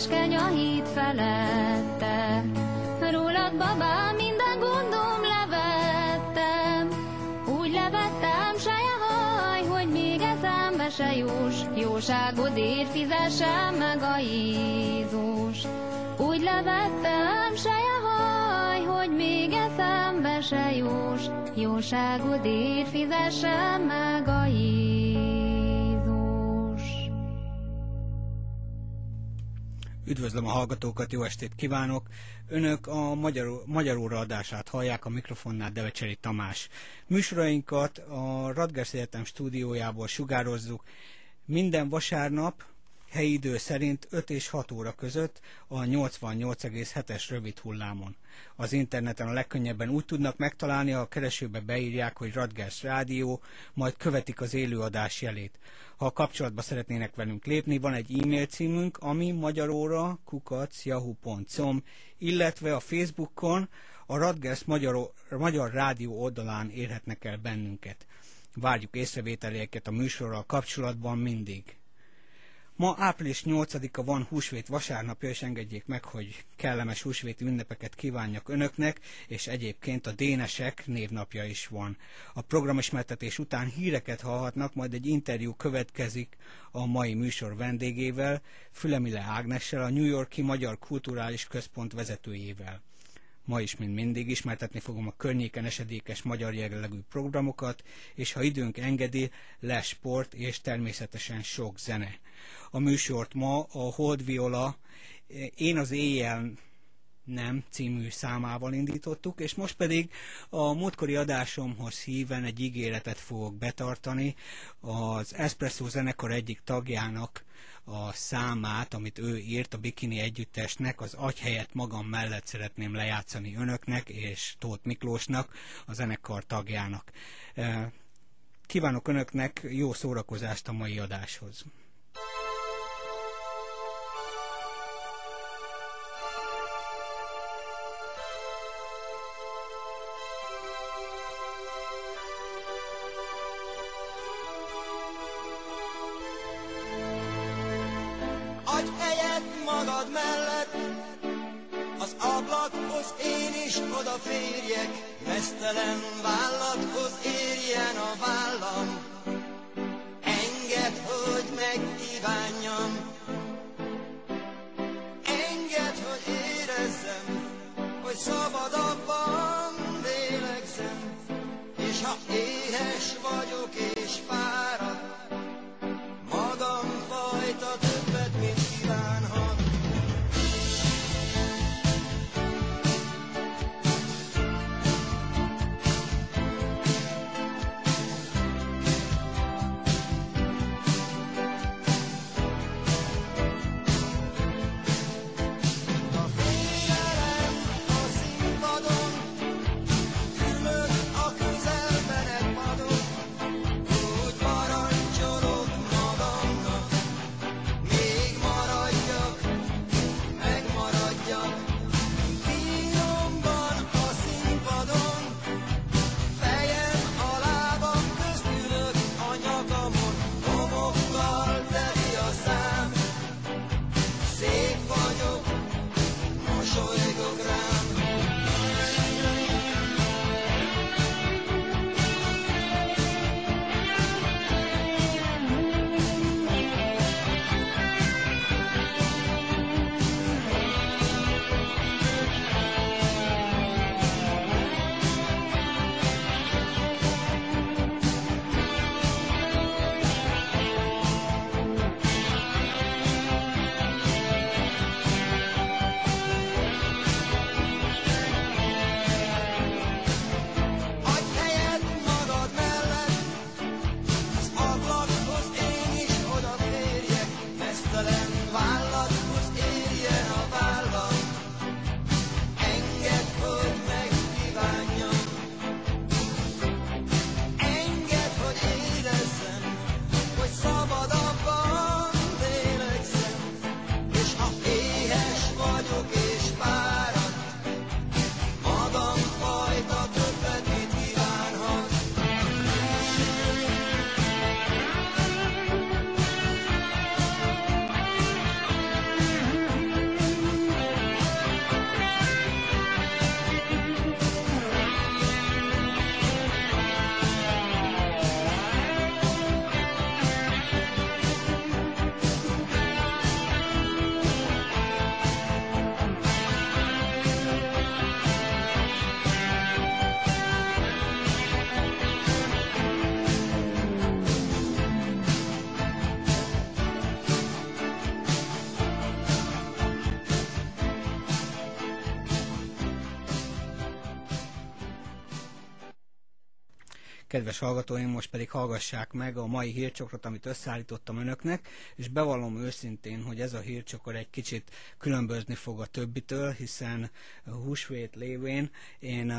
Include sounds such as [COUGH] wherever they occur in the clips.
keskeny a híd felette. Rólad babám, minden gondom levettem, úgy levettem saja haj, hogy még eszembe se juss, jóságodért fizessem meg a Jézus. Úgy levettem saja haj, hogy még eszembe se juss, jóságodért fizessem meg a Üdvözlöm a hallgatókat, jó estét kívánok! Önök a Magyar, Magyar óra adását hallják, a mikrofonnál Devecseri Tamás. Műsorainkat a Radgers Egyetem stúdiójából sugározzuk minden vasárnap, helyi idő szerint 5 és 6 óra között a 88,7-es rövid hullámon. Az interneten a legkönnyebben úgy tudnak megtalálni, ha a keresőbe beírják, hogy Radgers Rádió, majd követik az élőadás jelét. Ha kapcsolatba szeretnének velünk lépni, van egy e-mail címünk, ami magyaróra kukacyahoo.com, illetve a Facebookon a Radgers Magyar, Magyar Rádió oldalán érhetnek el bennünket. Várjuk észrevételéket a műsorral kapcsolatban mindig. Ma április 8-a van húsvét vasárnapja, és engedjék meg, hogy kellemes húsvéti ünnepeket kívánjak önöknek, és egyébként a dénesek névnapja is van. A programismertetés után híreket hallhatnak, majd egy interjú következik a mai műsor vendégével, Fülemile Ágnessel, a New Yorki Magyar Kulturális Központ vezetőjével. Ma is, mint mindig, ismertetni fogom a környéken esedékes magyar jellegű programokat, és ha időnk engedi, lesz sport és természetesen sok zene. A műsort ma a Hold Viola Én az éjjel nem című számával indítottuk, és most pedig a múltkori adásomhoz híven egy ígéretet fogok betartani. Az Espresso zenekar egyik tagjának a számát, amit ő írt a Bikini Együttesnek, az agy helyett magam mellett szeretném lejátszani önöknek és Tóth Miklósnak, a zenekar tagjának. Kívánok önöknek jó szórakozást a mai adáshoz. Kedves hallgatóim, most pedig hallgassák meg a mai hírcsokrot, amit összeállítottam önöknek, és bevallom őszintén, hogy ez a hírcsokor egy kicsit különbözni fog a többitől, hiszen a húsvét lévén én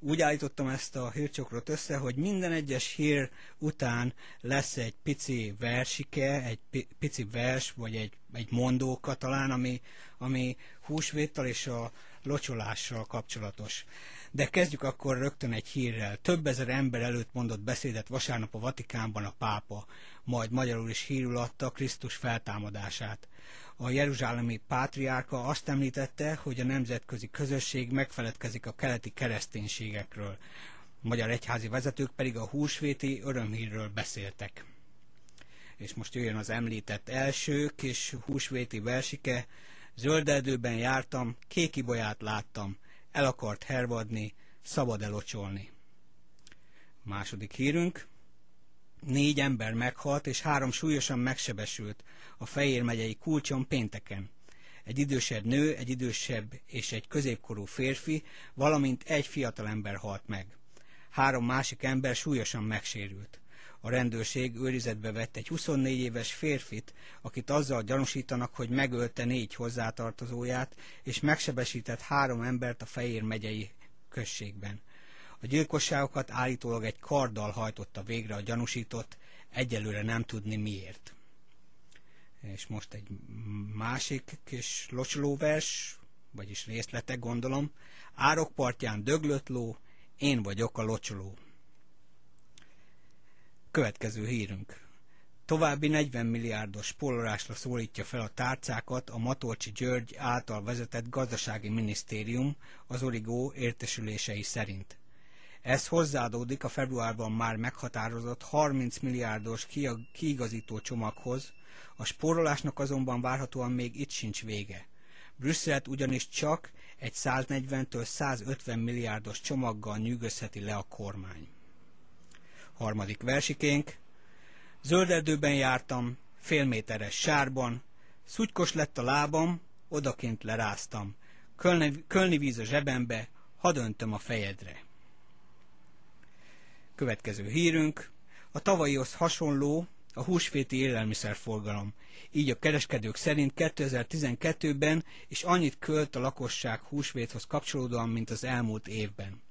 úgy állítottam ezt a hírcsokrot össze, hogy minden egyes hír után lesz egy pici versike, egy pici vers, vagy egy, egy mondóka talán, ami, ami húsvéttal és a locsolással kapcsolatos. De kezdjük akkor rögtön egy hírrel. Több ezer ember előtt mondott beszédet vasárnap a Vatikánban a pápa, majd magyarul is hírül adta Krisztus feltámadását. A jeruzsálemi pátriárka azt említette, hogy a nemzetközi közösség megfeledkezik a keleti kereszténységekről. Magyar egyházi vezetők pedig a húsvéti örömhírről beszéltek. És most jöjjön az említett első kis húsvéti versike. Zöld jártam, kékibolyát láttam, el akart hervadni, szabad elocsolni. Második hírünk. Négy ember meghalt, és három súlyosan megsebesült a Fejér megyei kulcson pénteken. Egy idősebb nő, egy idősebb és egy középkorú férfi, valamint egy fiatalember halt meg. Három másik ember súlyosan megsérült. A rendőrség őrizetbe vett egy 24 éves férfit, akit azzal gyanúsítanak, hogy megölte négy hozzátartozóját, és megsebesített három embert a Fejér megyei községben. A gyilkosságokat állítólag egy karddal hajtotta végre a gyanúsított, egyelőre nem tudni miért. És most egy másik kis locsolóvers, vagyis részletek gondolom. Árokpartján döglött ló, én vagyok a locsoló. Következő hírünk. További 40 milliárdos spórolásra szólítja fel a tárcákat a Matolcsi György által vezetett gazdasági minisztérium az origó értesülései szerint. Ez hozzáadódik a februárban már meghatározott 30 milliárdos kiigazító csomaghoz, a spórolásnak azonban várhatóan még itt sincs vége. Brüsszelt ugyanis csak egy 140-től 150 milliárdos csomaggal nyűgözheti le a kormány. Harmadik versikénk. Zölderdőben jártam, félméteres sárban, szutykos lett a lábam, odakint leráztam. Kölni, kölni víz a zsebembe, hadd öntöm a fejedre. Következő hírünk. A tavalyihoz hasonló a húsvéti élelmiszerforgalom. Így a kereskedők szerint 2012-ben is annyit költ a lakosság húsvéthoz kapcsolódóan, mint az elmúlt évben.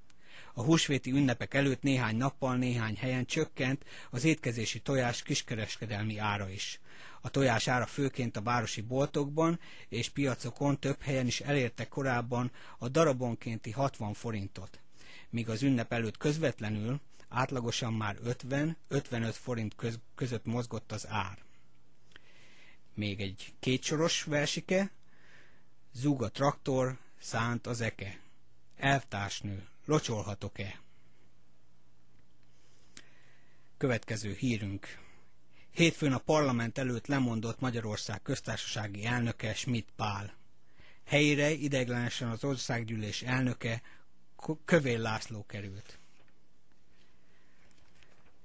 A húsvéti ünnepek előtt néhány nappal néhány helyen csökkent az étkezési tojás kiskereskedelmi ára is. A tojás ára főként a városi boltokban és piacokon több helyen is elérte korábban a darabonkénti 60 forintot, míg az ünnep előtt közvetlenül átlagosan már 50-55 forint köz, között mozgott az ár. Még egy kétsoros versike, zúg a traktor, szánt az eke. Elvtársnő, locsolhatok-e? Következő hírünk. Hétfőn a parlament előtt lemondott Magyarország köztársasági elnöke Schmidt Pál. Helyére ideiglenesen az országgyűlés elnöke Kövél László került.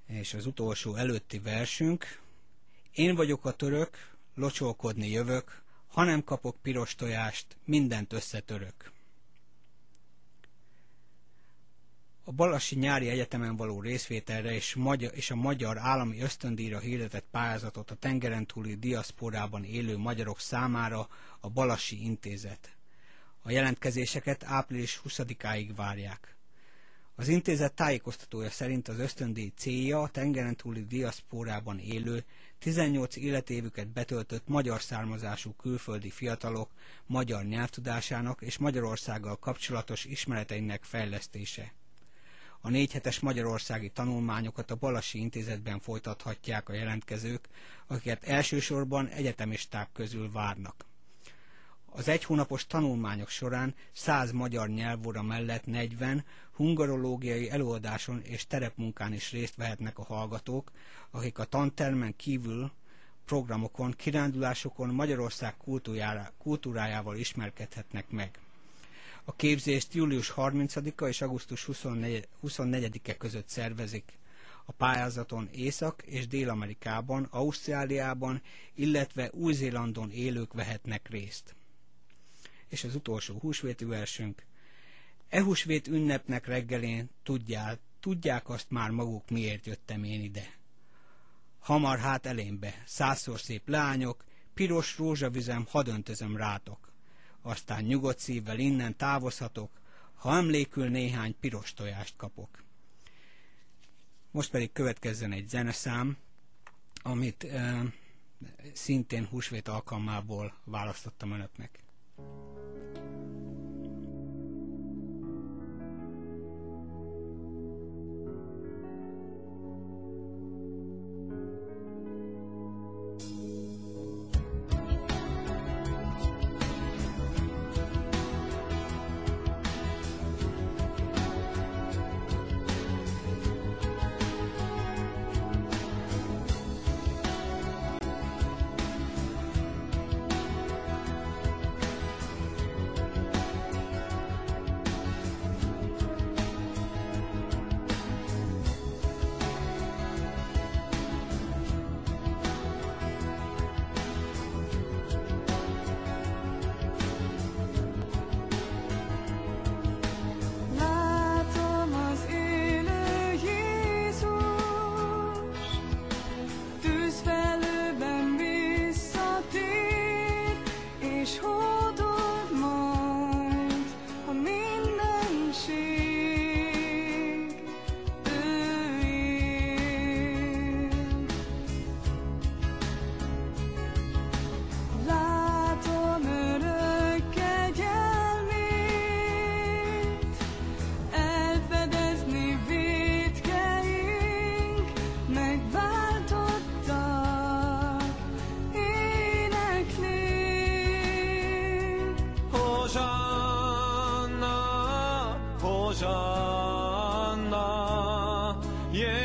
És az utolsó előtti versünk. Én vagyok a török, locsolkodni jövök, ha nem kapok piros tojást, mindent összetörök. A Balassi Nyári Egyetemen való részvételre és, magyar, és a Magyar Állami Ösztöndíjra hirdetett pályázatot a tengeren túli diaszporában élő magyarok számára a Balassi Intézet. A jelentkezéseket április 20-áig várják. Az intézet tájékoztatója szerint az ösztöndíj célja a tengeren túli diaszpórában élő, 18 életévüket betöltött magyar származású külföldi fiatalok magyar nyelvtudásának és Magyarországgal kapcsolatos ismereteinek fejlesztése. A négy hetes magyarországi tanulmányokat a Balassi Intézetben folytathatják a jelentkezők, akiket elsősorban egyetemisták közül várnak. Az egy hónapos tanulmányok során 100 magyar nyelvóra mellett 40 hungarológiai előadáson és terepmunkán is részt vehetnek a hallgatók, akik a tantermen kívül programokon, kirándulásokon Magyarország kultúrájával ismerkedhetnek meg. A képzést július 30-a és augusztus 24-e között szervezik. A pályázaton Észak- és Dél-Amerikában, Ausztráliában, illetve Új-Zélandon élők vehetnek részt. És az utolsó húsvéti versünk. E húsvét ünnepnek reggelén tudjál, tudják azt már maguk, miért jöttem én ide. Hamar hát elémbe, százszor szép lányok, piros rózsavizem, hadd öntözöm rátok. Aztán nyugodt szívvel innen távozhatok, ha emlékül néhány piros tojást kapok. Most pedig következzen egy zeneszám, amit e, szintén húsvét alkalmából választottam önöknek.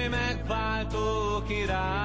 Megváltó király.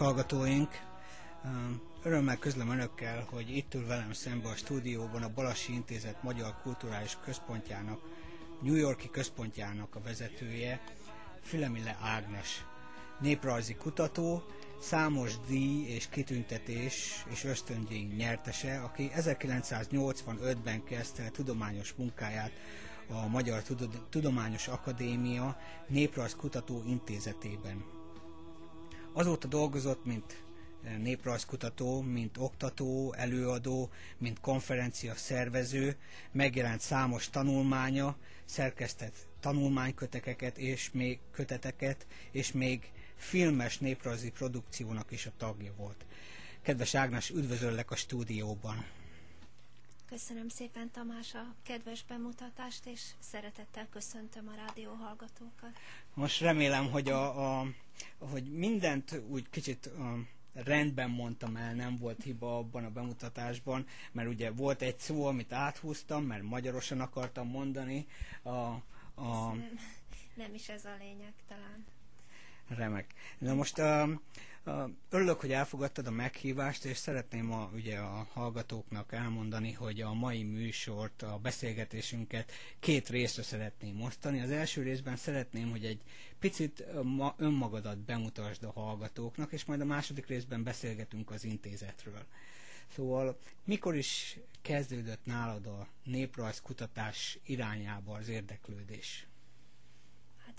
Hallgatóink, örömmel közlöm Önökkel, hogy itt ül velem szembe a stúdióban a Balassi Intézet Magyar Kulturális Központjának, New Yorki központjának a vezetője, Fülemile Ágnes, néprajzi kutató, számos díj és kitüntetés és ösztöndíj nyertese, aki 1985-ben kezdte tudományos munkáját a Magyar Tudományos Akadémia Néprajzkutató Intézetében. Azóta dolgozott, mint néprajzkutató, mint oktató, előadó, mint konferencia szervező, megjelent számos tanulmánya, szerkesztett tanulmánykötekeket és még köteteket, és még filmes néprajzi produkciónak is a tagja volt. Kedves Ágnes, üdvözöllek a stúdióban! Köszönöm szépen Tamás a kedves bemutatást, és szeretettel köszöntöm a rádió hallgatókat. Most remélem, hogy, a, a, hogy mindent úgy kicsit rendben mondtam el, nem volt hiba abban a bemutatásban, mert ugye volt egy szó, amit áthúztam, mert magyarosan akartam mondani. A, a... Nem, nem is ez a lényeg talán. Remek. Na most uh, örülök, hogy elfogadtad a meghívást, és szeretném a, ugye a hallgatóknak elmondani, hogy a mai műsort, a beszélgetésünket két részre szeretném osztani. Az első részben szeretném, hogy egy picit ma, önmagadat bemutasd a hallgatóknak, és majd a második részben beszélgetünk az intézetről. Szóval mikor is kezdődött nálad a néprajzkutatás irányába az érdeklődés?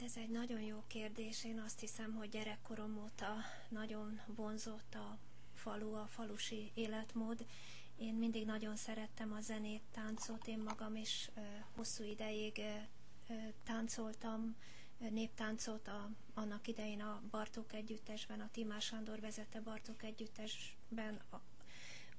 Ez egy nagyon jó kérdés. Én azt hiszem, hogy gyerekkorom óta nagyon vonzott a falu, a falusi életmód. Én mindig nagyon szerettem a zenét, táncot, én magam is hosszú ideig táncoltam, néptáncot a, annak idején a Bartók együttesben, a Timás Sándor vezette Bartók együttesben,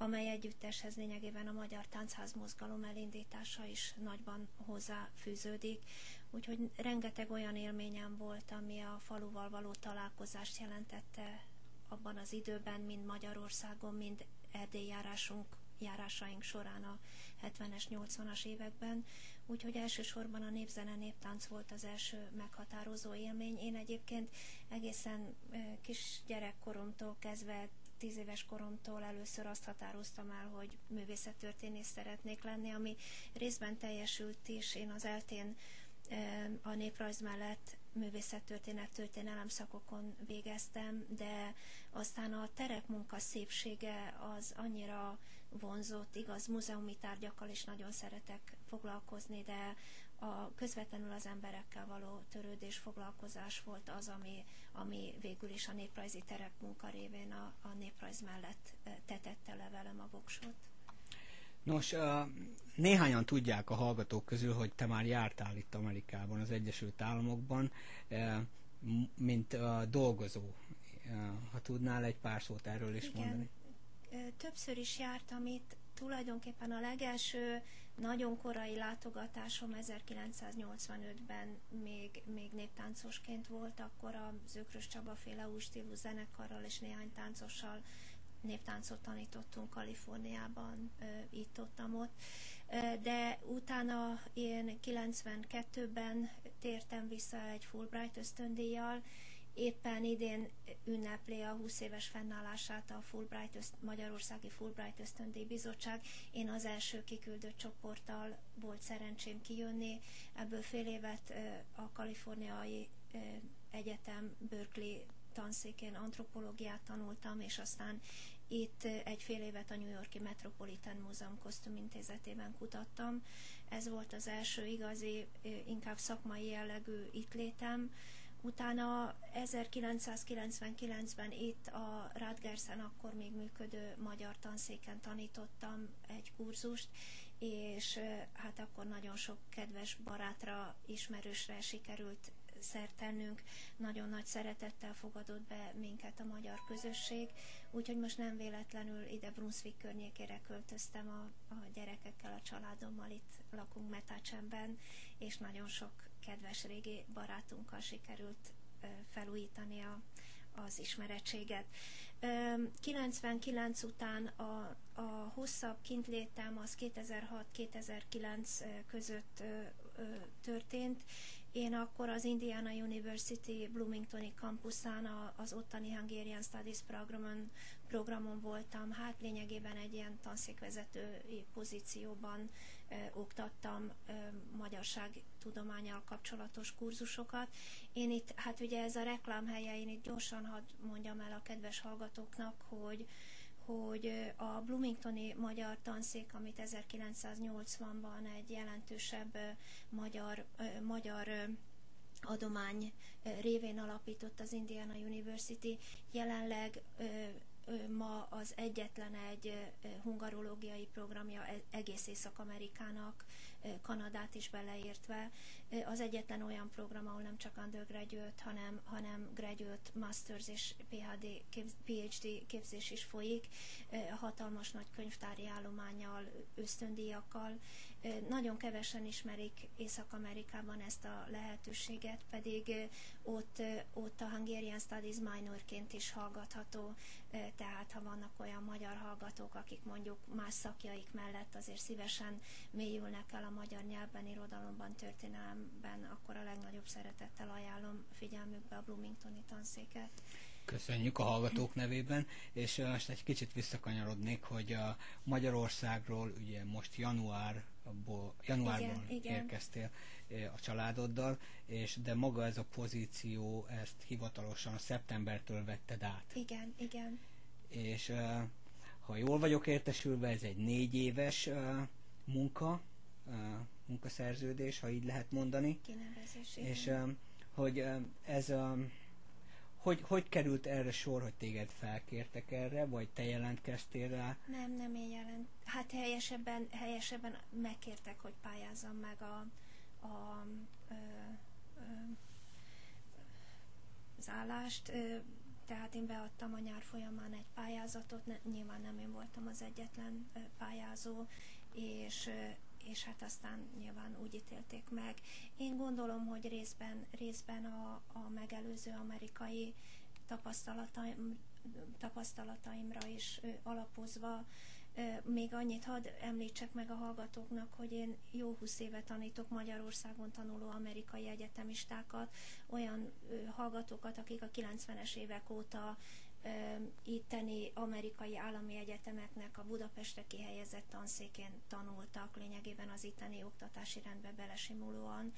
amely együtteshez lényegében a Magyar Táncház mozgalom elindítása is nagyban hozzáfűződik. Úgyhogy rengeteg olyan élményem volt, ami a faluval való találkozást jelentette abban az időben, mind Magyarországon, mind Erdély járásunk, járásaink során a 70-es, 80-as években. Úgyhogy elsősorban a népzene, néptánc volt az első meghatározó élmény. Én egyébként egészen kis gyerekkoromtól kezdve tíz éves koromtól először azt határoztam el, hogy művészettörténész szeretnék lenni, ami részben teljesült is. Én az eltén a néprajz mellett művészettörténet, történelem szakokon végeztem, de aztán a terepmunka szépsége az annyira vonzott, igaz, múzeumi tárgyakkal is nagyon szeretek foglalkozni, de a közvetlenül az emberekkel való törődés, foglalkozás volt az, ami, ami végül is a néprajzi terepmunka révén a, a néprajz mellett tetette levelem a voksot. Nos, néhányan tudják a hallgatók közül, hogy te már jártál itt Amerikában, az Egyesült Államokban, mint dolgozó. Ha tudnál egy pár szót erről is Igen. mondani. Többször is jártam itt, tulajdonképpen a legelső nagyon korai látogatásom 1985-ben még, még néptáncosként volt, akkor a Zökrös Csaba féle új stílus zenekarral és néhány táncossal néptáncot tanítottunk Kaliforniában, itt ott, ott. De utána én 92-ben tértem vissza egy Fulbright ösztöndíjjal, éppen idén ünnepli a 20 éves fennállását a Fulbright öszt, Magyarországi Fulbright Ösztöndíj Bizottság. Én az első kiküldött csoporttal volt szerencsém kijönni. Ebből fél évet a kaliforniai egyetem Berkeley tanszékén antropológiát tanultam, és aztán itt egy fél évet a New Yorki Metropolitan Múzeum kosztümintézetében kutattam. Ez volt az első igazi, inkább szakmai jellegű itt létem. Utána 1999-ben itt a Radgersen akkor még működő magyar tanszéken tanítottam egy kurzust, és hát akkor nagyon sok kedves barátra, ismerősre sikerült szert. Nagyon nagy szeretettel fogadott be minket a magyar közösség, úgyhogy most nem véletlenül ide Brunswick környékére költöztem a, a gyerekekkel, a családommal, itt lakunk Metácsemben, és nagyon sok kedves régi barátunkkal sikerült felújítani a, az ismeretséget. 99 után a, a hosszabb kintlétem az 2006-2009 között történt, én akkor az Indiana University Bloomingtoni kampuszán az ottani Hungarian Studies programon, programon voltam. Hát lényegében egy ilyen tanszékvezetői pozícióban oktattam ö, magyarság tudományal kapcsolatos kurzusokat. Én itt, hát ugye ez a reklámhelye, én itt gyorsan hadd mondjam el a kedves hallgatóknak, hogy hogy a Bloomingtoni magyar tanszék, amit 1980-ban egy jelentősebb magyar, magyar adomány révén alapított az Indiana University, jelenleg ma az egyetlen egy hungarológiai programja e-, egész Észak-Amerikának, Kanadát is beleértve. Az egyetlen olyan program, ahol nem csak undergraduate, hanem, hanem graduate, masters és PhD, PhD képzés is folyik, hatalmas nagy könyvtári állományjal, ösztöndíjakkal. Nagyon kevesen ismerik Észak-Amerikában ezt a lehetőséget, pedig ott, ott a Hungarian Studies minorként is hallgatható tehát ha vannak olyan magyar hallgatók, akik mondjuk más szakjaik mellett azért szívesen mélyülnek el a magyar nyelvben, irodalomban, történelemben, akkor a legnagyobb szeretettel ajánlom figyelmükbe a Bloomingtoni tanszéket. Köszönjük a hallgatók nevében, és most egy kicsit visszakanyarodnék, hogy a Magyarországról ugye most január januárban igen, igen. érkeztél a családoddal, és de maga ez a pozíció, ezt hivatalosan szeptembertől vetted át. Igen, igen és ha jól vagyok értesülve, ez egy négy éves munka, munkaszerződés, ha így lehet mondani. Kinevezés, És hogy ez a hogy, hogy került erre sor, hogy téged felkértek erre, vagy te jelentkeztél rá? Nem, nem én jelent. Hát helyesebben, helyesebben megkértek, hogy pályázzam meg a, a, a, a az állást tehát én beadtam a nyár folyamán egy pályázatot, nyilván nem én voltam az egyetlen pályázó, és, és hát aztán nyilván úgy ítélték meg. Én gondolom, hogy részben, részben a, a megelőző amerikai tapasztalataim, tapasztalataimra is alapozva még annyit hadd említsek meg a hallgatóknak, hogy én jó húsz éve tanítok Magyarországon tanuló amerikai egyetemistákat, olyan hallgatókat, akik a 90-es évek óta itteni amerikai állami egyetemeknek a Budapestre kihelyezett tanszékén tanultak, lényegében az itteni oktatási rendbe belesimulóan.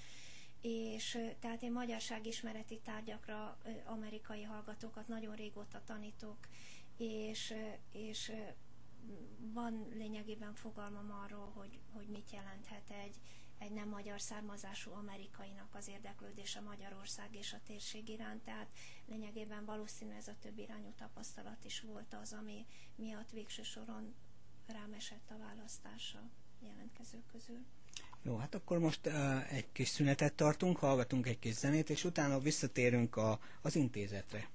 És tehát én magyarságismereti tárgyakra amerikai hallgatókat nagyon régóta tanítok, és, és van lényegében fogalmam arról, hogy, hogy mit jelenthet egy, egy nem magyar származású amerikainak az érdeklődése Magyarország és a térség iránt, tehát lényegében valószínű ez a több irányú tapasztalat is volt az, ami miatt végső soron rám esett a választása jelentkezők közül. Jó, hát akkor most uh, egy kis szünetet tartunk, hallgatunk egy kis zenét, és utána visszatérünk a, az intézetre.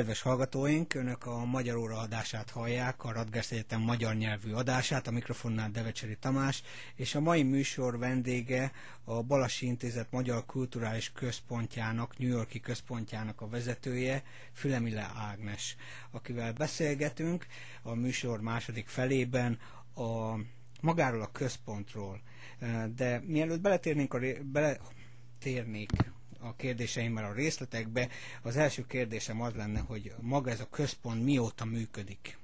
Kedves hallgatóink, Önök a Magyar Óra adását hallják, a Radgers Egyetem magyar nyelvű adását, a mikrofonnál Devecseri Tamás, és a mai műsor vendége a Balasi Intézet Magyar Kulturális Központjának, New Yorki központjának a vezetője, Fülemile Ágnes, akivel beszélgetünk a műsor második felében a magáról a központról. De mielőtt beletérnénk a, bele, térnék a kérdéseimmel a részletekbe. Az első kérdésem az lenne, hogy maga ez a központ mióta működik?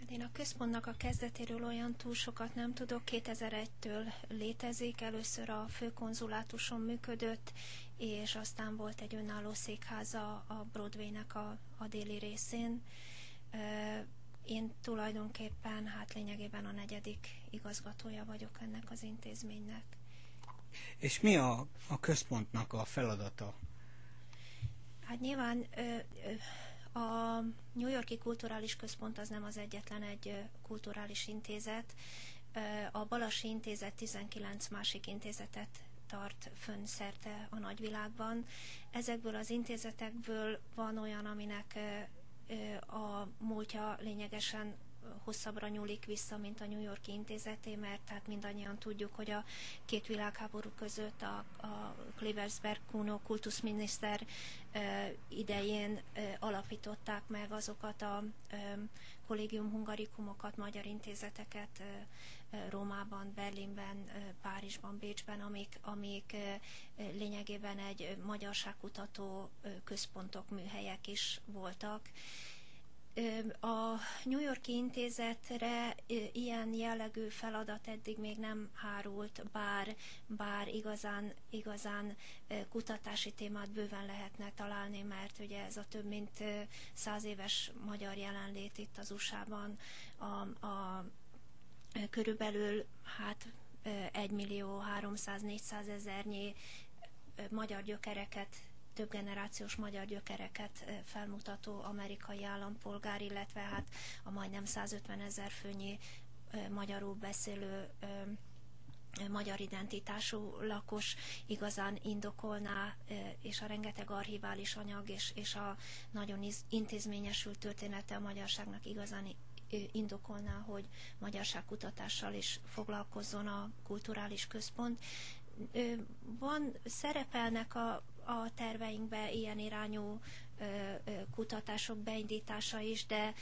Hát én a központnak a kezdetéről olyan túl sokat nem tudok. 2001-től létezik, először a főkonzulátuson működött, és aztán volt egy önálló székháza a Broadway-nek a, a déli részén. Én tulajdonképpen, hát lényegében a negyedik igazgatója vagyok ennek az intézménynek. És mi a, a központnak a feladata? Hát nyilván a New Yorki Kulturális Központ az nem az egyetlen egy kulturális intézet. A Balasi Intézet 19 másik intézetet tart fönn szerte a nagyvilágban. Ezekből az intézetekből van olyan, aminek a múltja lényegesen hosszabbra nyúlik vissza, mint a New Yorki intézeté, mert tehát mindannyian tudjuk, hogy a két világháború között a, a Klebersberg Kuno kultuszminiszter idején alapították meg azokat a kollégium hungarikumokat, magyar intézeteket Rómában, Berlinben, Párizsban, Bécsben, amik, amik lényegében egy magyarságkutató központok, műhelyek is voltak a New Yorki intézetre ilyen jellegű feladat eddig még nem hárult, bár, bár igazán, igazán kutatási témát bőven lehetne találni, mert ugye ez a több mint száz éves magyar jelenlét itt az USA-ban a, a körülbelül hát 1 millió 300-400 ezernyi magyar gyökereket több generációs magyar gyökereket felmutató amerikai állampolgár, illetve hát a majdnem 150 ezer főnyi magyarul beszélő magyar identitású lakos igazán indokolná, és a rengeteg archivális anyag és, és a nagyon intézményesült története a magyarságnak igazán indokolná, hogy magyarságkutatással is foglalkozzon a kulturális központ. Van, szerepelnek a a terveinkbe ilyen irányú kutatások beindítása is, de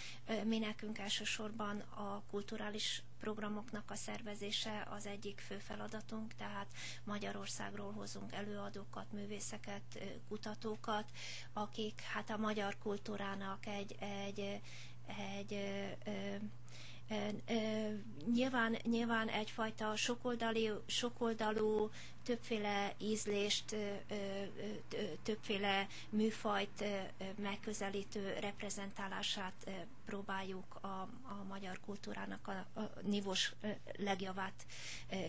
mi nekünk elsősorban a kulturális programoknak a szervezése az egyik fő feladatunk, tehát Magyarországról hozunk előadókat, művészeket, kutatókat, akik hát a magyar kultúrának egy, egy, egy Nyilván, nyilván egyfajta sokoldalú, sokoldalú többféle ízlést, többféle műfajt megközelítő reprezentálását próbáljuk a, a magyar kultúrának a, a nívós legjavát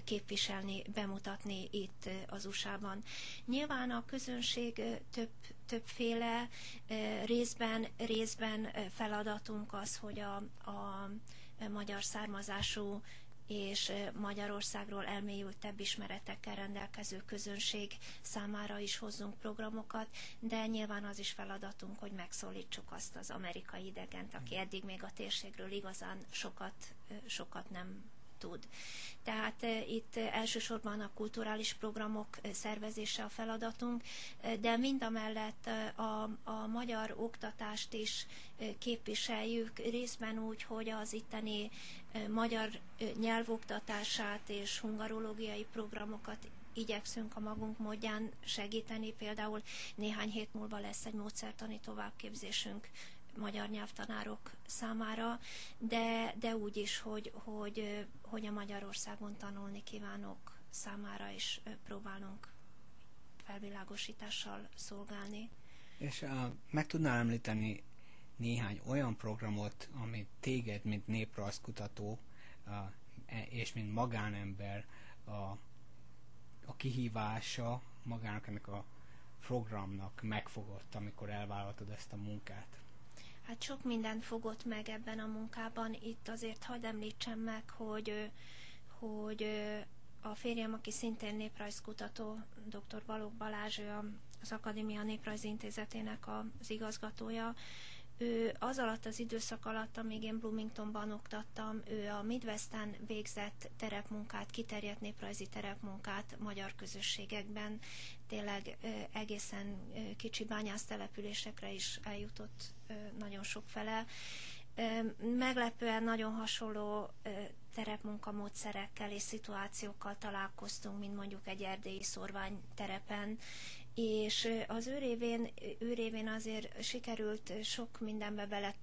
képviselni, bemutatni itt az USA-ban. Nyilván a közönség több, többféle részben, részben feladatunk az, hogy a, a magyar származású és Magyarországról elmélyültebb ismeretekkel rendelkező közönség számára is hozzunk programokat, de nyilván az is feladatunk, hogy megszólítsuk azt az amerikai idegent, aki eddig még a térségről igazán sokat, sokat nem tud. Tehát itt elsősorban a kulturális programok szervezése a feladatunk, de mind a mellett a, a magyar oktatást is képviseljük, részben úgy, hogy az itteni magyar nyelvoktatását és hungarológiai programokat igyekszünk a magunk módján segíteni. Például néhány hét múlva lesz egy módszertani továbbképzésünk magyar nyelvtanárok számára, de, de úgy is, hogy, hogy, hogy a Magyarországon tanulni kívánok számára is próbálunk felvilágosítással szolgálni. És uh, meg tudnál említeni néhány olyan programot, amit téged, mint néprajzkutató uh, és mint magánember a, a kihívása magának ennek a programnak megfogott, amikor elvállaltad ezt a munkát? Hát sok minden fogott meg ebben a munkában. Itt azért hadd említsem meg, hogy, hogy a férjem, aki szintén néprajzkutató, dr. Balogh Balázs, ő az Akadémia Néprajzi Intézetének az igazgatója, ő az alatt az időszak alatt, amíg én Bloomingtonban oktattam, ő a Midwesten végzett terepmunkát, kiterjedt néprajzi terepmunkát magyar közösségekben, tényleg egészen kicsi bányásztelepülésekre is eljutott nagyon sok fele. Meglepően nagyon hasonló terepmunkamódszerekkel és szituációkkal találkoztunk, mint mondjuk egy erdélyi szorvány terepen, és az ő révén, ő révén azért sikerült sok mindenbe bele,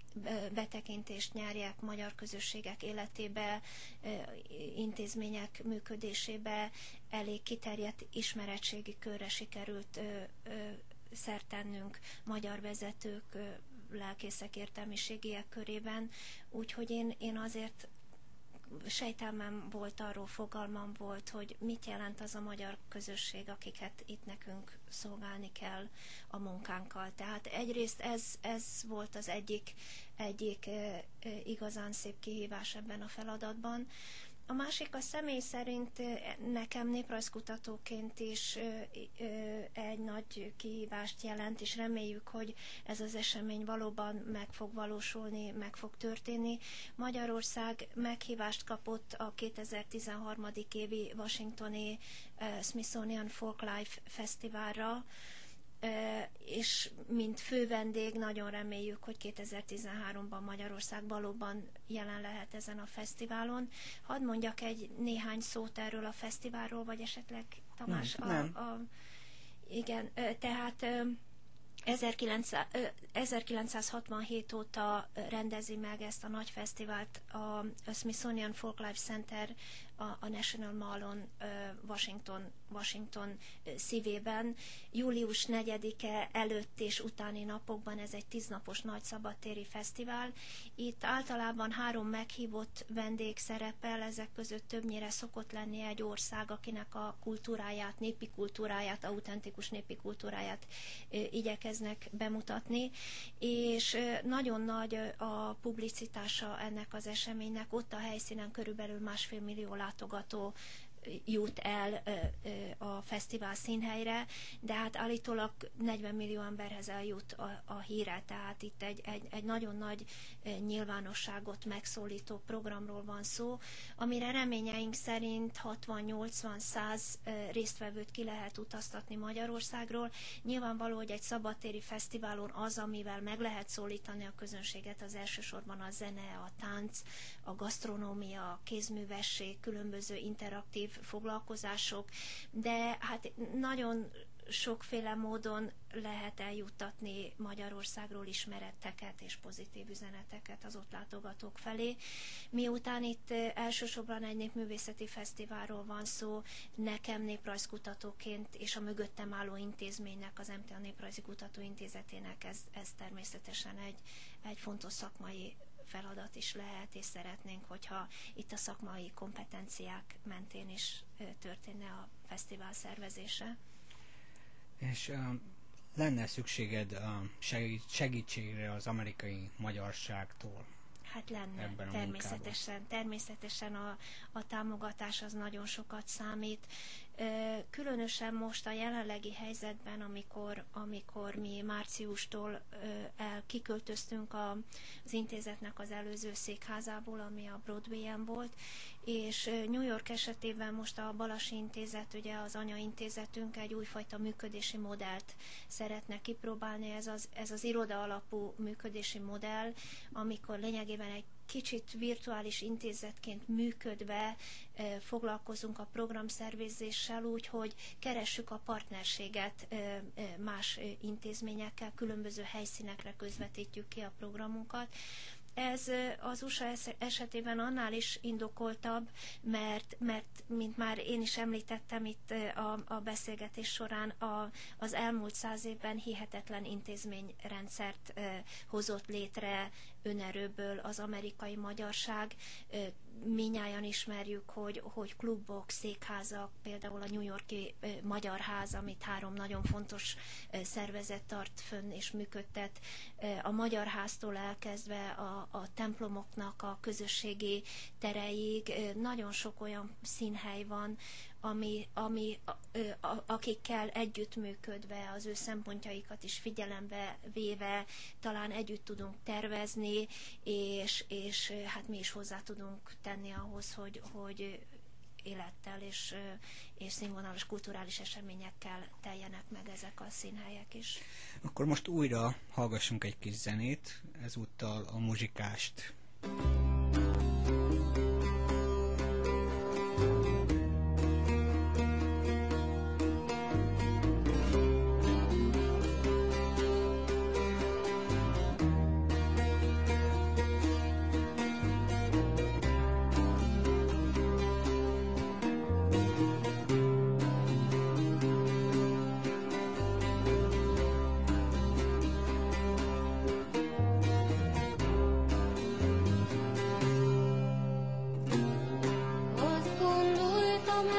betekintést nyerjek magyar közösségek életébe, intézmények működésébe, elég kiterjedt ismeretségi körre sikerült szertennünk magyar vezetők, lelkészek értelmiségiek körében, úgyhogy én, én azért sejtelmem volt arról, fogalmam volt, hogy mit jelent az a magyar közösség, akiket itt nekünk szolgálni kell a munkánkkal. Tehát egyrészt ez, ez volt az egyik, egyik e, e, igazán szép kihívás ebben a feladatban. A másik a személy szerint nekem néprajzkutatóként is egy nagy kihívást jelent, és reméljük, hogy ez az esemény valóban meg fog valósulni, meg fog történni. Magyarország meghívást kapott a 2013. évi Washingtoni Smithsonian Folklife Fesztiválra, és mint fő vendég nagyon reméljük, hogy 2013-ban Magyarország valóban jelen lehet ezen a fesztiválon. Hadd mondjak egy néhány szót erről a fesztiválról, vagy esetleg Tamás? Nem, a, nem. A, igen, tehát 1967 óta rendezi meg ezt a nagy fesztivált a Smithsonian Folklife Center a National Mall-on Washington, Washington szívében. Július 4-e előtt és utáni napokban ez egy tíznapos nagy szabadtéri fesztivál. Itt általában három meghívott vendég szerepel, ezek között többnyire szokott lenni egy ország, akinek a kultúráját, népi kultúráját, autentikus népi kultúráját igyekeznek bemutatni, és nagyon nagy a publicitása ennek az eseménynek. Ott a helyszínen körülbelül másfél millió látogató jut el a fesztivál színhelyre, de hát állítólag 40 millió emberhez eljut a, a híre, tehát itt egy, egy, egy nagyon nagy nyilvánosságot megszólító programról van szó, amire reményeink szerint 60-80-100 résztvevőt ki lehet utaztatni Magyarországról. Nyilvánvaló, hogy egy szabadtéri fesztiválon az, amivel meg lehet szólítani a közönséget, az elsősorban a zene, a tánc, a gasztronómia, a kézművesség, különböző interaktív foglalkozások, de hát nagyon sokféle módon lehet eljuttatni Magyarországról ismeretteket és pozitív üzeneteket az ott látogatók felé. Miután itt elsősorban egy népművészeti fesztiválról van szó, nekem néprajzkutatóként és a mögöttem álló intézménynek, az MTA Néprajzi Kutatóintézetének ez, ez természetesen egy, egy fontos szakmai feladat is lehet, és szeretnénk, hogyha itt a szakmai kompetenciák mentén is történne a fesztivál szervezése. És uh, lenne szükséged uh, segítségre az amerikai magyarságtól? Hát lenne, ebben a természetesen. Munkában. Természetesen a, a támogatás az nagyon sokat számít. Különösen most a jelenlegi helyzetben, amikor, amikor mi márciustól el kiköltöztünk az intézetnek az előző székházából, ami a Broadway-en volt, és New York esetében most a Balasi Intézet, ugye az anyaintézetünk egy újfajta működési modellt szeretne kipróbálni, ez az, ez az iroda alapú működési modell, amikor lényegében egy kicsit virtuális intézetként működve foglalkozunk a programszervezéssel úgy, hogy keressük a partnerséget más intézményekkel, különböző helyszínekre közvetítjük ki a programunkat. Ez az USA esetében annál is indokoltabb, mert, mert mint már én is említettem itt a, a beszélgetés során, a, az elmúlt száz évben hihetetlen intézményrendszert hozott létre önerőből az amerikai magyarság. Minnyáján ismerjük, hogy, hogy klubok, székházak, például a New Yorki Magyar Ház, amit három nagyon fontos szervezet tart fönn és működtet, a Magyar Háztól elkezdve a, a templomoknak a közösségi tereig, nagyon sok olyan színhely van, ami, ami a, akikkel együttműködve, az ő szempontjaikat is figyelembe véve, talán együtt tudunk tervezni, és, és hát mi is hozzá tudunk tenni ahhoz, hogy, hogy élettel és, és színvonalas kulturális eseményekkel teljenek meg ezek a színhelyek is. Akkor most újra hallgassunk egy kis zenét, ezúttal a muzsikást.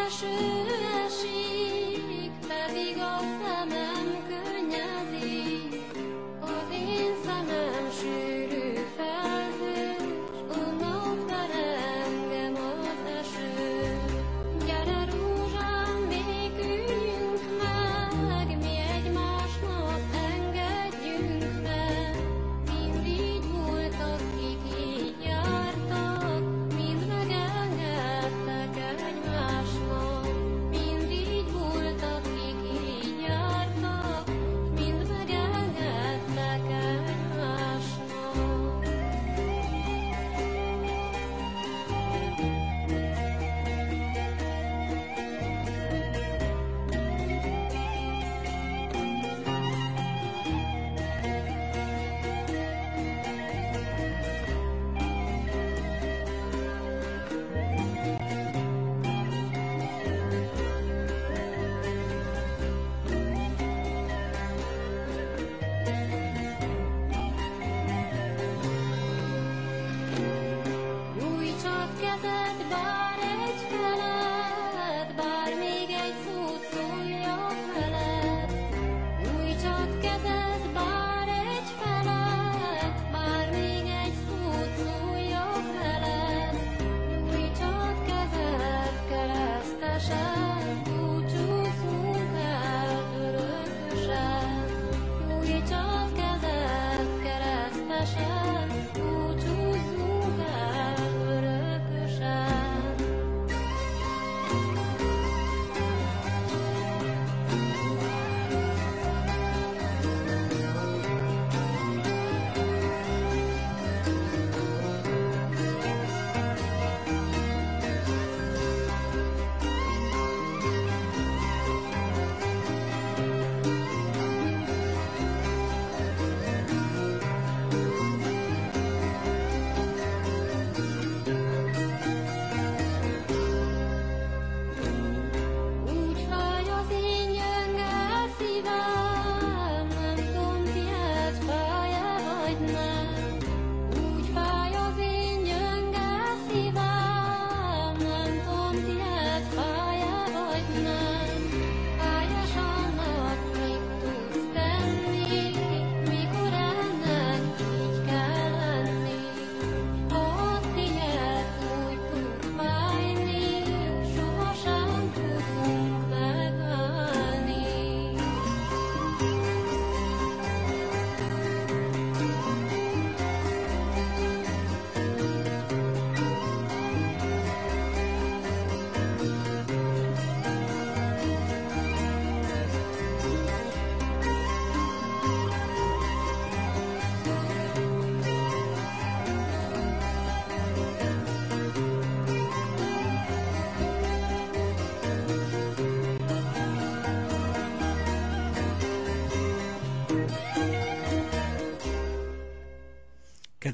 是。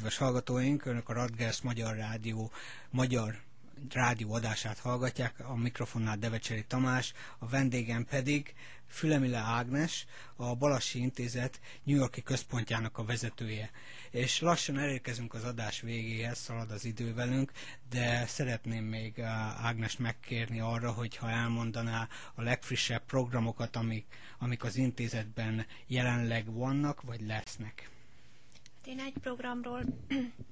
Kedves hallgatóink, Önök a Radgers Magyar Rádió magyar rádió adását hallgatják, a mikrofonnál Devecseri Tamás, a vendégem pedig Fülemile Ágnes, a Balassi Intézet New Yorki központjának a vezetője. És lassan elérkezünk az adás végéhez, szalad az idő velünk, de szeretném még Ágnes megkérni arra, hogy ha elmondaná a legfrissebb programokat, amik, amik az intézetben jelenleg vannak, vagy lesznek. Én egy programról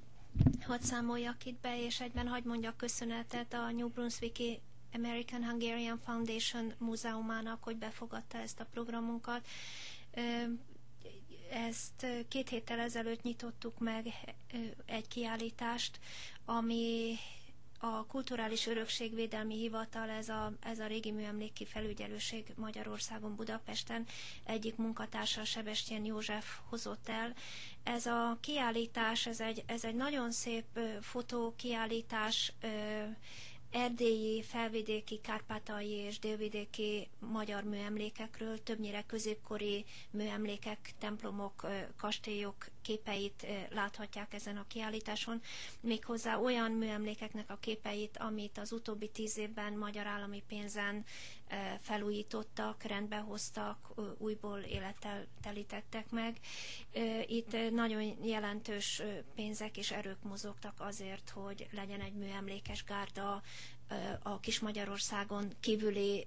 [CLEARS THROAT] hadd számoljak itt be, és egyben hagy mondjak köszönetet a New Brunswicki American Hungarian Foundation múzeumának, hogy befogadta ezt a programunkat. Ezt két héttel ezelőtt nyitottuk meg egy kiállítást, ami a Kulturális Örökségvédelmi Hivatal, ez a, ez a régi műemléki felügyelőség Magyarországon, Budapesten egyik munkatársa Sebestyén József hozott el. Ez a kiállítás, ez egy, ez egy nagyon szép fotókiállítás, erdélyi, felvidéki, kárpátalji és délvidéki magyar műemlékekről, többnyire középkori műemlékek, templomok, kastélyok képeit láthatják ezen a kiállításon, méghozzá olyan műemlékeknek a képeit, amit az utóbbi tíz évben magyar állami pénzen felújítottak, rendbehoztak, újból élettel telítettek meg. Itt nagyon jelentős pénzek és erők mozogtak azért, hogy legyen egy műemlékes gárda a kis Magyarországon kívüli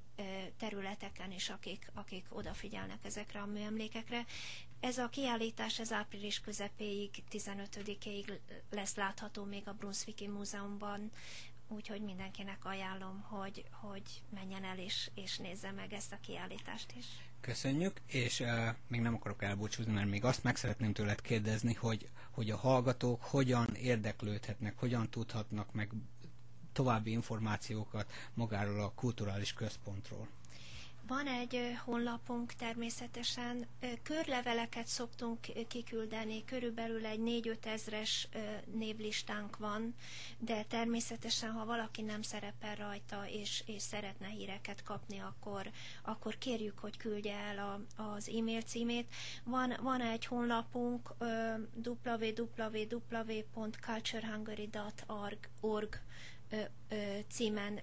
területeken is, akik, akik odafigyelnek ezekre a műemlékekre. Ez a kiállítás ez április közepéig, 15-ig lesz látható még a Brunswicki Múzeumban, úgyhogy mindenkinek ajánlom, hogy, hogy menjen el és, és nézze meg ezt a kiállítást is. Köszönjük, és uh, még nem akarok elbúcsúzni, mert még azt meg szeretném tőled kérdezni, hogy, hogy a hallgatók hogyan érdeklődhetnek, hogyan tudhatnak meg további információkat magáról a kulturális központról. Van egy honlapunk természetesen, körleveleket szoktunk kiküldeni, körülbelül egy 4-5 ezres névlistánk van, de természetesen, ha valaki nem szerepel rajta, és, és szeretne híreket kapni, akkor, akkor kérjük, hogy küldje el a, az e-mail címét. Van, van egy honlapunk www.culturehungary.org címen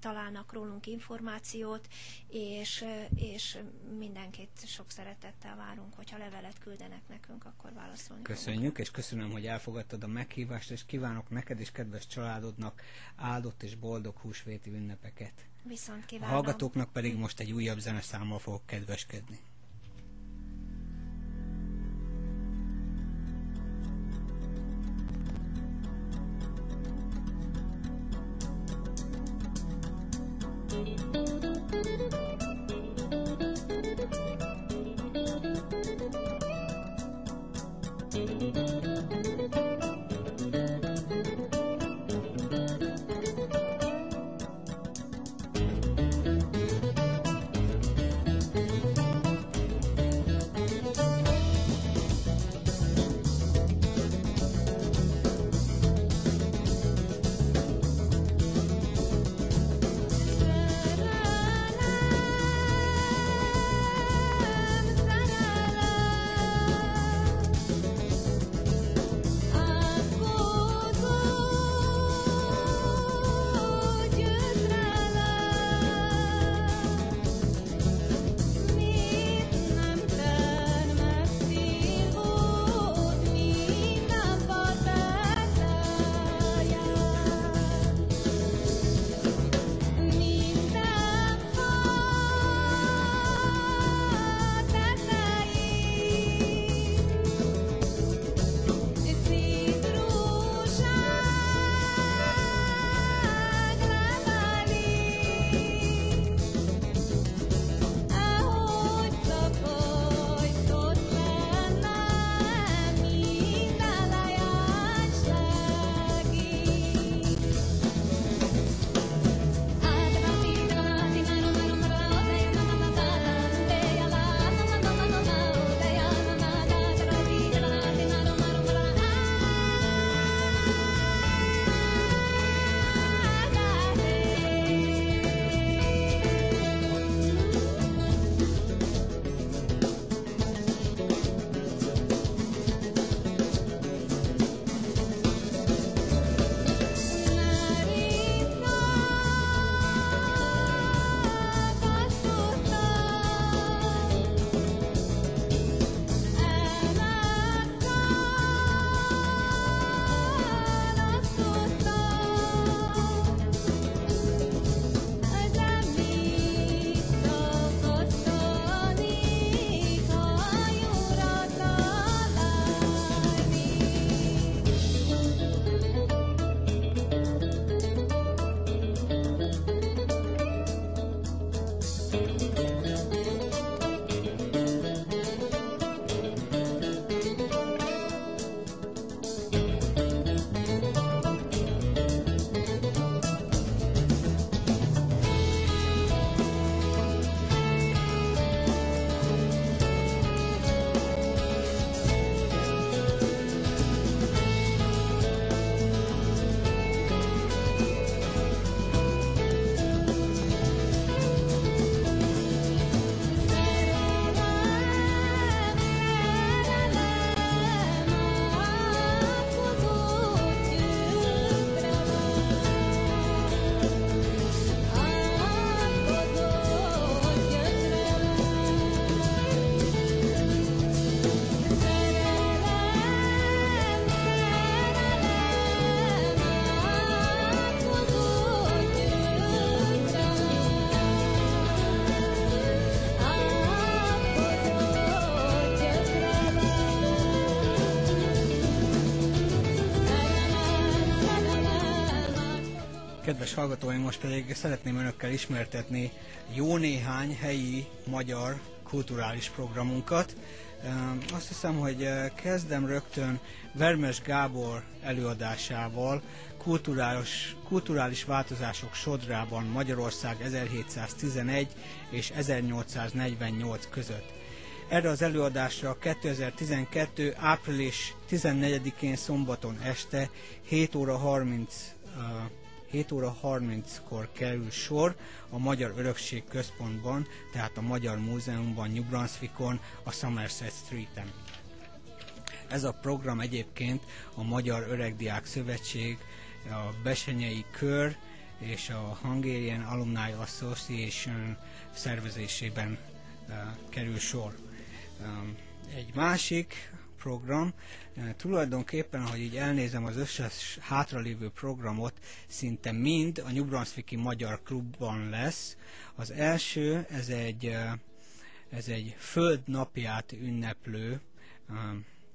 találnak rólunk információt, és, és mindenkit sok szeretettel várunk, hogyha levelet küldenek nekünk, akkor válaszolni. Köszönjük, fogunk. és köszönöm, hogy elfogadtad a meghívást, és kívánok neked és kedves családodnak áldott és boldog húsvéti ünnepeket. Viszont kívánom. A hallgatóknak pedig most egy újabb zeneszámmal fogok kedveskedni. Kedves hallgatóim, most pedig szeretném önökkel ismertetni jó néhány helyi magyar kulturális programunkat. Azt hiszem, hogy kezdem rögtön Vermes Gábor előadásával, kulturális, kulturális változások sodrában Magyarország 1711 és 1848 között. Erre az előadásra 2012. április 14-én szombaton este 7 óra 30 7 óra 30-kor kerül sor a Magyar Örökség Központban, tehát a Magyar Múzeumban, New Brunswickon, a Somerset Street-en. Ez a program egyébként a Magyar Öregdiák Szövetség, a Besenyei Kör és a Hungarian Alumni Association szervezésében uh, kerül sor. Um, egy másik program. Tulajdonképpen, ha így elnézem az összes hátralévő programot, szinte mind a New Brunswicki Magyar Klubban lesz. Az első, ez egy, ez egy földnapját ünneplő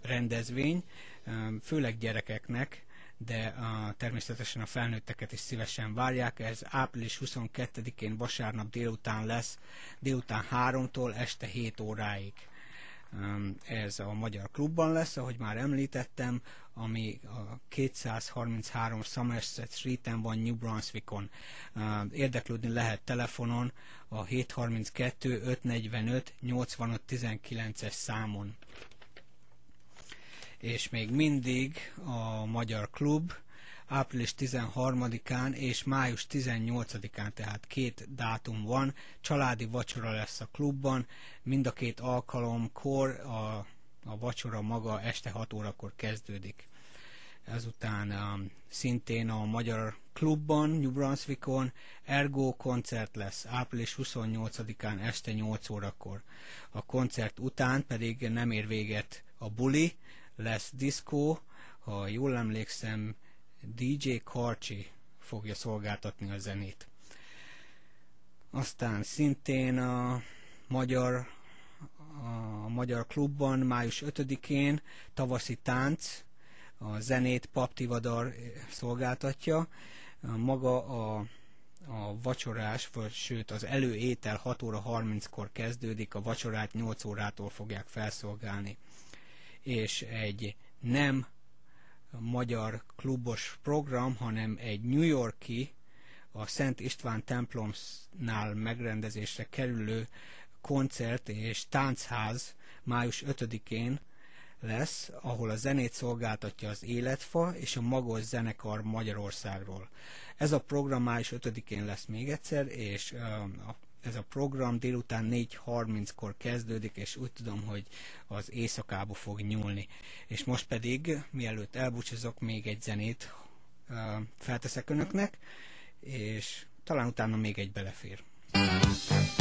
rendezvény, főleg gyerekeknek, de a, természetesen a felnőtteket is szívesen várják. Ez április 22-én vasárnap délután lesz, délután 3-tól este 7 óráig. Ez a Magyar Klubban lesz, ahogy már említettem, ami a 233 Somerset Street-en van New Brunswickon. Érdeklődni lehet telefonon a 732 545 85 19-es számon. És még mindig a Magyar Klub április 13-án és május 18-án, tehát két dátum van. Családi vacsora lesz a klubban, mind a két alkalomkor a, a vacsora maga este 6 órakor kezdődik. Ezután um, szintén a Magyar Klubban, New Brunswickon Ergo koncert lesz április 28-án este 8 órakor. A koncert után pedig nem ér véget a buli, lesz diszkó, ha jól emlékszem, DJ Karcsi fogja szolgáltatni a zenét. Aztán szintén a magyar, a magyar klubban május 5-én tavaszi tánc, a zenét Pap Tivadar szolgáltatja. Maga a, a vacsorás, vagy sőt az előétel 6 óra 30-kor kezdődik, a vacsorát 8 órától fogják felszolgálni. És egy nem magyar klubos program, hanem egy New Yorki, a Szent István templomnál megrendezésre kerülő koncert és táncház május 5-én lesz, ahol a zenét szolgáltatja az Életfa és a Magos Zenekar Magyarországról. Ez a program május 5-én lesz még egyszer, és a ez a program délután 4.30-kor kezdődik, és úgy tudom, hogy az éjszakába fog nyúlni. És most pedig, mielőtt elbúcsúzok, még egy zenét uh, felteszek önöknek, és talán utána még egy belefér. Kiskoromban,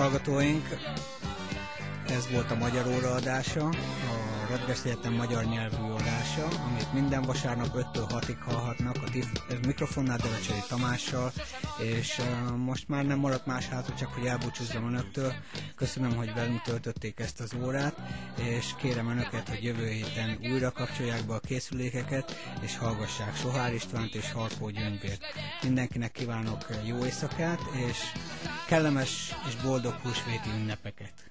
hallgatóink, ez volt a Magyar Óra adása, a Radgers Egyetem magyar nyelvű adása, amit minden vasárnap 5-től 6-ig hallhatnak a tif- mikrofonnál Devecseri Tamással, és uh, most már nem maradt más hátra, csak hogy elbúcsúzzam önöktől. Köszönöm, hogy velünk töltötték ezt az órát, és kérem önöket, hogy jövő héten újra kapcsolják be a készülékeket, és hallgassák Sohár Istvánt és Harkó Gyöngyvért. Mindenkinek kívánok jó éjszakát, és kellemes és boldog húsvéti ünnepeket!